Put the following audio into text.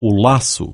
o laço